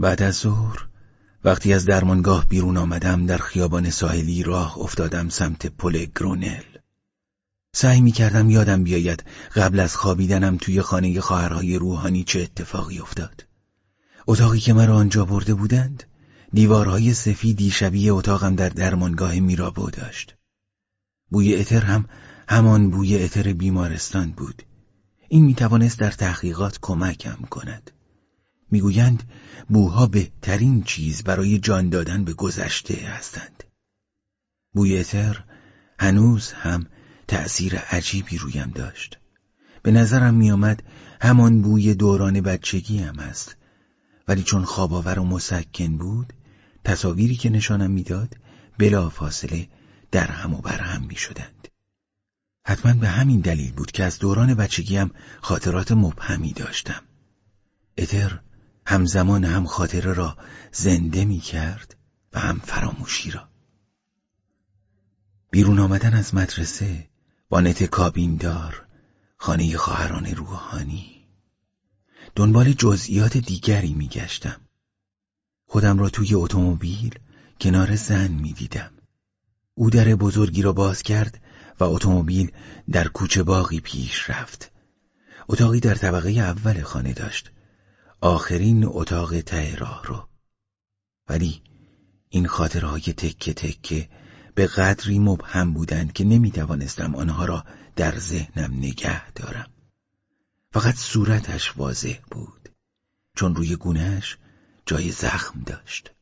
بعد از ظهر وقتی از درمانگاه بیرون آمدم در خیابان ساحلی راه افتادم سمت پل گرونل. سعی می کردم یادم بیاید قبل از خوابیدنم توی خانه خواهرهای روحانی چه اتفاقی افتاد. اتاقی که مرا آنجا برده بودند دیوارهای سفیدی شبیه اتاقم در درمانگاه میرابو داشت. بوی اتر هم همان بوی اتر بیمارستان بود. این می‌توانست در تحقیقات کمکم کند. می‌گویند بوها بهترین چیز برای جان دادن به گذشته هستند بوی اتر هنوز هم تأثیر عجیبی رویم داشت به نظرم میآمد همان بوی دوران بچگی هم است ولی چون خواباور و مسکن بود تصاویری که نشانم می‌داد بلا فاصله در هم و بر هم می شدند. حتما به همین دلیل بود که از دوران بچگیم خاطرات مبهمی داشتم. اتر همزمان هم خاطره را زنده می کرد و هم فراموشی را. بیرون آمدن از مدرسه با نت کابیندار خانه خواهران روحانی دنبال جزئیات دیگری می گشتم. خودم را توی اتومبیل کنار زن می دیدم. او در بزرگی را باز کرد و اتومبیل در کوچه باقی پیش رفت. اتاقی در طبقه اول خانه داشت. آخرین اتاق ته راه رو. ولی این خاطرهای تکه تکه به قدری مبهم بودند که نمی توانستم آنها را در ذهنم نگه دارم. فقط صورتش واضح بود چون روی گونهش جای زخم داشت.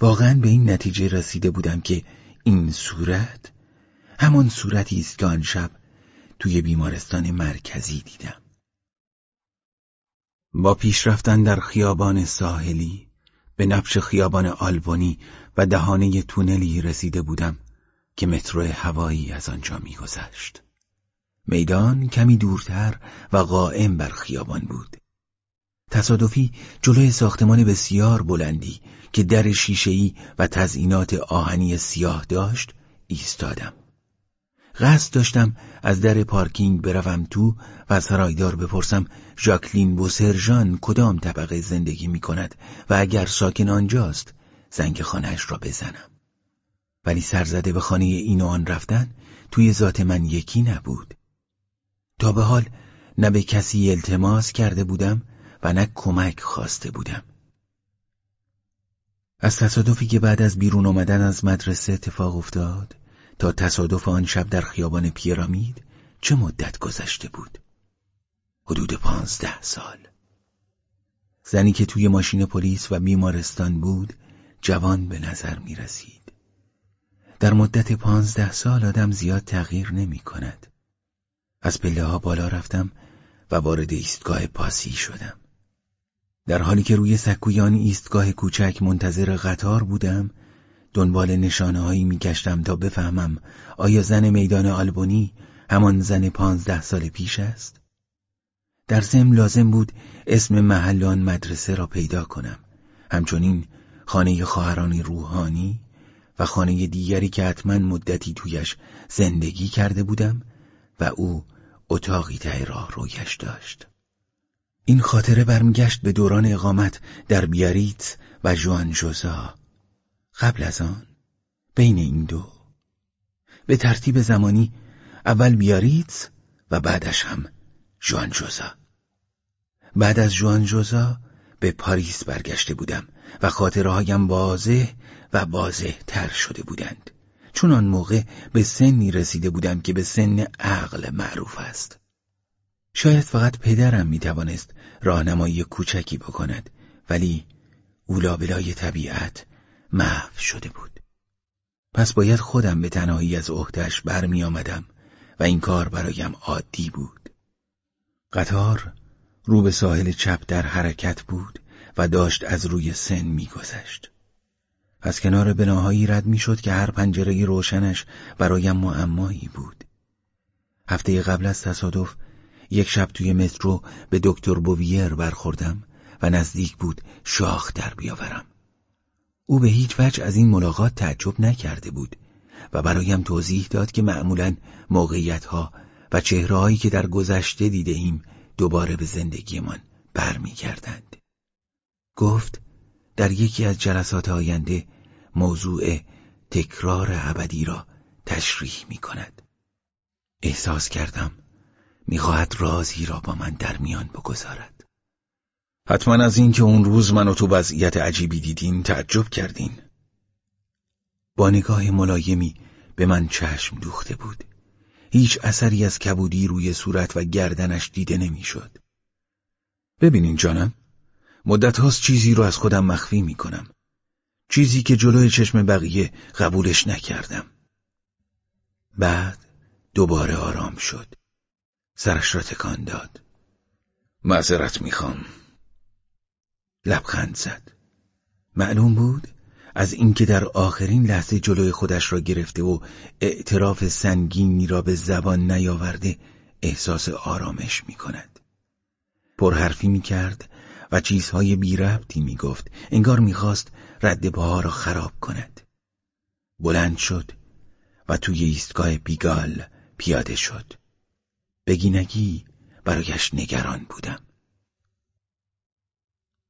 واقعا به این نتیجه رسیده بودم که این صورت همان صورتی است که آن شب توی بیمارستان مرکزی دیدم. با پیشرفتن در خیابان ساحلی به نفش خیابان آلبانی و دهانه تونلی رسیده بودم که مترو هوایی از آنجا میگذشت. میدان کمی دورتر و قائم بر خیابان بود. تصادفی جلوی ساختمان بسیار بلندی که در شیشه‌ای و تزئینات آهنی سیاه داشت ایستادم. قصد داشتم از در پارکینگ بروم تو و از سرایدار بپرسم ژاکلین بوسرژان کدام طبقه زندگی می کند و اگر ساکن آنجاست زنگ خانهش را بزنم. ولی سرزده به خانه این و آن رفتن توی ذات من یکی نبود. تا به حال نه به کسی التماس کرده بودم و نه کمک خواسته بودم. از تصادفی که بعد از بیرون آمدن از مدرسه اتفاق افتاد تا تصادف آن شب در خیابان پیرامید چه مدت گذشته بود؟ حدود پانزده سال زنی که توی ماشین پلیس و بیمارستان بود جوان به نظر می رسید. در مدت پانزده سال آدم زیاد تغییر نمی کند. از پله ها بالا رفتم و وارد ایستگاه پاسی شدم. در حالی که روی سکوی آن ایستگاه کوچک منتظر قطار بودم دنبال نشانه هایی می تا بفهمم آیا زن میدان آلبونی همان زن پانزده سال پیش است؟ در ضمن لازم بود اسم محل آن مدرسه را پیدا کنم. همچنین خانه خواهران روحانی و خانه دیگری که حتما مدتی تویش زندگی کرده بودم و او اتاقی ته راه رویش داشت. این خاطره برمیگشت به دوران اقامت در بیاریت و جوان جوزا قبل از آن بین این دو. به ترتیب زمانی اول بیاریت و بعدش هم جوان جوزا. بعد از جوان جوزا به پاریس برگشته بودم و خاطره هایم واضح و واضح تر شده بودند. چون آن موقع به سنی رسیده بودم که به سن عقل معروف است. شاید فقط پدرم می‌توانست راهنمایی کوچکی بکند ولی اولابلای طبیعت محو شده بود. پس باید خودم به تنهایی از عهدهش برمی آمدم و این کار برایم عادی بود. قطار رو به ساحل چپ در حرکت بود و داشت از روی سن میگذشت. از کنار بناهایی رد می‌شد که هر پنجره روشنش برایم معمایی بود. هفته قبل از تصادف یک شب توی مترو به دکتر بوویر برخوردم و نزدیک بود شاخ در بیاورم. او به هیچ وجه از این ملاقات تعجب نکرده بود و برایم توضیح داد که معمولا موقعیت ها و چهرههایی که در گذشته دیده ایم دوباره به زندگیمان برمیگردند. گفت در یکی از جلسات آینده موضوع تکرار ابدی را تشریح می کند. احساس کردم می‌خواهد رازی را با من در میان بگذارد. حتما از اینکه اون روز منو تو وضعیت عجیبی دیدین تعجب کردین. با نگاه ملایمی به من چشم دوخته بود. هیچ اثری از کبودی روی صورت و گردنش دیده نمی‌شد. ببینین جانم مدت هاست چیزی رو از خودم مخفی می کنم. چیزی که جلوی چشم بقیه قبولش نکردم. بعد دوباره آرام شد. سرش را تکان داد. معذرت می‌خوام. لبخند زد. معلوم بود از اینکه در آخرین لحظه جلوی خودش را گرفته و اعتراف سنگینی را به زبان نیاورده احساس آرامش می کند. پرحرفی می کرد و چیزهای بی ربطی می گفت انگار می‌خواست رد پاها را خراب کند بلند شد و توی ایستگاه بیگال پیاده شد بگی نگی برایش نگران بودم